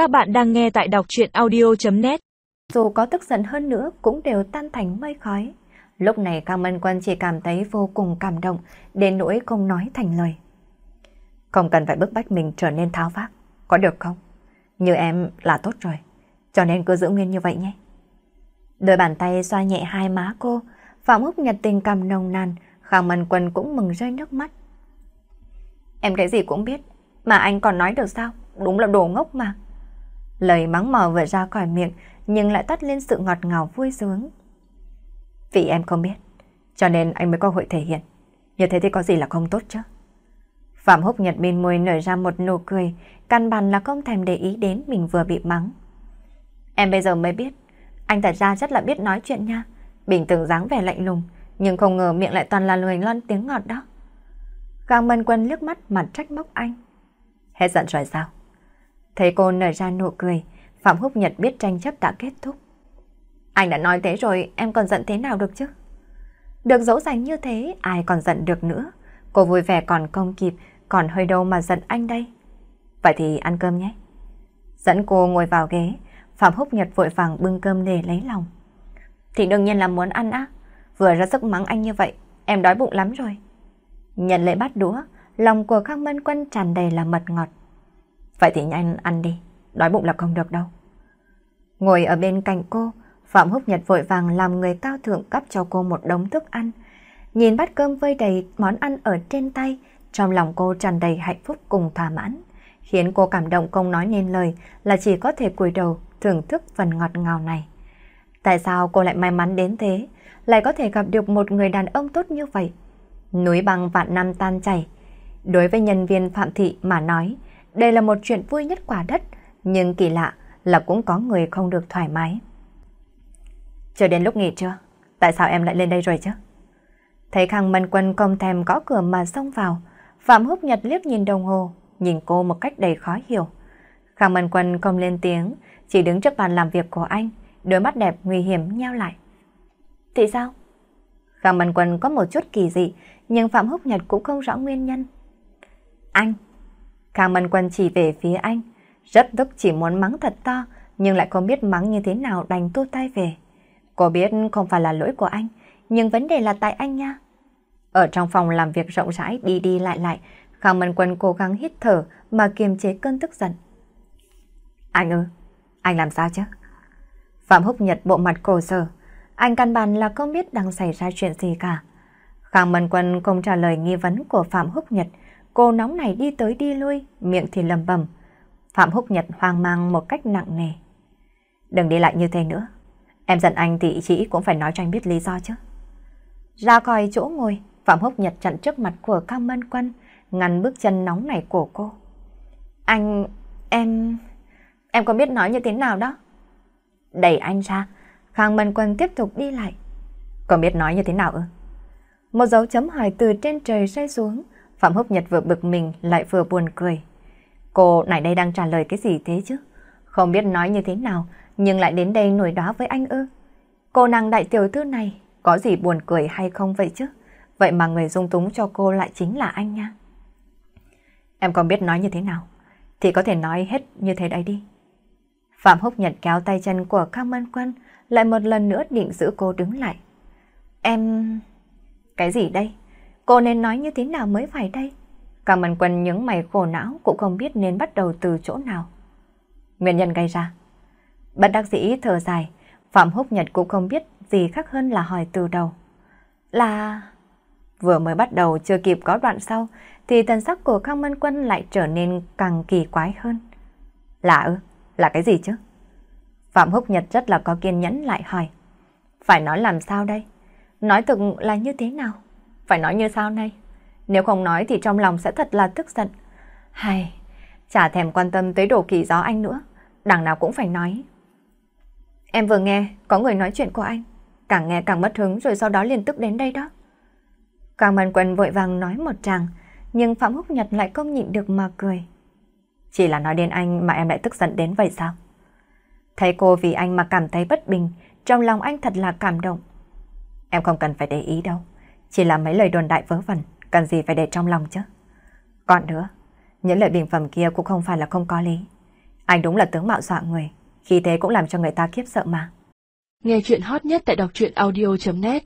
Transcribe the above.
Các bạn đang nghe tại đọc chuyện audio.net Dù có tức giận hơn nữa cũng đều tan thành mây khói. Lúc này Cao Mân Quân chỉ cảm thấy vô cùng cảm động, đến nỗi không nói thành lời. Không cần phải bức bách mình trở nên tháo vác, có được không? Như em là tốt rồi, cho nên cứ giữ nguyên như vậy nhé. Đôi bàn tay xoa nhẹ hai má cô, Phạm Húc nhật tình cảm nồng nàn, Khang Mân Quân cũng mừng rơi nước mắt. Em cái gì cũng biết, mà anh còn nói được sao? Đúng là đồ ngốc mà. Lời mắng mỏ vừa ra khỏi miệng, nhưng lại tắt lên sự ngọt ngào vui sướng. Vì em không biết, cho nên anh mới có hội thể hiện. Như thế thì có gì là không tốt chứ? Phạm Húc Nhật bên môi nở ra một nụ cười, căn bản là không thèm để ý đến mình vừa bị mắng. Em bây giờ mới biết, anh thật ra rất là biết nói chuyện nha. Bình thường dáng vẻ lạnh lùng, nhưng không ngờ miệng lại toàn là lời lon tiếng ngọt đó. Càng Mân Quân liếc mắt mặt trách móc anh. Hết giận rồi sao? Thấy cô nở ra nụ cười, Phạm Húc Nhật biết tranh chấp đã kết thúc. Anh đã nói thế rồi, em còn giận thế nào được chứ? Được dỗ dành như thế, ai còn giận được nữa. Cô vui vẻ còn không kịp, còn hơi đâu mà giận anh đây. Vậy thì ăn cơm nhé. Dẫn cô ngồi vào ghế, Phạm Húc Nhật vội vàng bưng cơm để lấy lòng. Thì đương nhiên là muốn ăn á. Vừa ra sức mắng anh như vậy, em đói bụng lắm rồi. Nhận lễ bắt đũa, lòng của Khang Mân Quân tràn đầy là mật ngọt. Vậy thì nhanh ăn đi, đói bụng là không được đâu. Ngồi ở bên cạnh cô, Phạm Húc Nhật vội vàng làm người cao thượng cấp cho cô một đống thức ăn. Nhìn bát cơm vơi đầy món ăn ở trên tay, trong lòng cô tràn đầy hạnh phúc cùng thỏa mãn, khiến cô cảm động không nói nên lời là chỉ có thể cúi đầu thưởng thức phần ngọt ngào này. Tại sao cô lại may mắn đến thế, lại có thể gặp được một người đàn ông tốt như vậy? Núi băng vạn năm tan chảy. Đối với nhân viên Phạm Thị mà nói, đây là một chuyện vui nhất quả đất, nhưng kỳ lạ là cũng có người không được thoải mái. Chờ đến lúc nghỉ chưa? tại sao em lại lên đây rồi chứ? Thấy Khang Mân Quân không thèm gõ cửa mà xông vào, Phạm Húc Nhật liếc nhìn đồng hồ, nhìn cô một cách đầy khó hiểu. Khang Mân Quân không lên tiếng, chỉ đứng trước bàn làm việc của anh, đôi mắt đẹp nguy hiểm nheo lại. Thì sao? Khang Mân Quân có một chút kỳ dị, nhưng Phạm Húc Nhật cũng không rõ nguyên nhân. Anh! Khang Mân Quân chỉ về phía anh, rất tức chỉ muốn mắng thật to, nhưng lại không biết mắng như thế nào đành tu tay về. Cô biết không phải là lỗi của anh, nhưng vấn đề là tại anh nha. Ở trong phòng làm việc rộng rãi đi đi lại lại, Khang Mân Quân cố gắng hít thở mà kiềm chế cơn tức giận. Anh ơi, anh làm sao chứ? Phạm Húc Nhật bộ mặt cổ sở, anh căn bản là không biết đang xảy ra chuyện gì cả. Khang Mân Quân không trả lời nghi vấn của Phạm Húc Nhật, cô nóng này đi tới đi lui, miệng thì lầm bầm. Phạm Húc Nhật hoang mang một cách nặng nề. Đừng đi lại như thế nữa. Em giận anh thì chỉ cũng phải nói cho anh biết lý do chứ. Ra khỏi chỗ ngồi, Phạm Húc Nhật chặn trước mặt của Cam Mân Quân, ngăn bước chân nóng này của cô. Anh... em... em có biết nói như thế nào đó? Đẩy anh ra, Khang Mân Quân tiếp tục đi lại. Còn biết nói như thế nào ư? Một dấu chấm hỏi từ trên trời rơi xuống, Phạm Húc Nhật vừa bực mình lại vừa buồn cười. Cô này đây đang trả lời cái gì thế chứ? Không biết nói như thế nào, nhưng lại đến đây nổi đó với anh ư? Cô nàng đại tiểu thư này có gì buồn cười hay không vậy chứ? Vậy mà người dung túng cho cô lại chính là anh nha. Em còn biết nói như thế nào? Thì có thể nói hết như thế đấy đi. Phạm Húc Nhật kéo tay chân của Khang Mân Quân, lại một lần nữa định giữ cô đứng lại. Em... Cái gì đây? Cô nên nói như thế nào mới phải đây? Cả mần Quân những mày khổ não cũng không biết nên bắt đầu từ chỗ nào. Nguyên nhân gây ra. Bất đắc dĩ thở dài, Phạm Húc Nhật cũng không biết gì khác hơn là hỏi từ đầu. Là... Vừa mới bắt đầu chưa kịp có đoạn sau thì thần sắc của Khang Mân Quân lại trở nên càng kỳ quái hơn. Là ư? Là cái gì chứ? Phạm Húc Nhật rất là có kiên nhẫn lại hỏi. Phải nói làm sao đây? Nói thực là như thế nào? Phải nói như sao đây? Nếu không nói thì trong lòng sẽ thật là tức giận. Hay, chả thèm quan tâm tới đồ kỳ gió anh nữa. Đằng nào cũng phải nói. Em vừa nghe có người nói chuyện của anh. Càng nghe càng mất hứng rồi sau đó liền tức đến đây đó. Càng văn Quân vội vàng nói một tràng, nhưng Phạm Húc Nhật lại không nhịn được mà cười. Chỉ là nói đến anh mà em lại tức giận đến vậy sao? Thấy cô vì anh mà cảm thấy bất bình, trong lòng anh thật là cảm động. Em không cần phải để ý đâu, chỉ là mấy lời đồn đại vớ vẩn, cần gì phải để trong lòng chứ. Còn nữa, những lời bình phẩm kia cũng không phải là không có lý. Anh đúng là tướng mạo dọa người, khi thế cũng làm cho người ta khiếp sợ mà. Nghe chuyện hot nhất tại đọc truyện audio.net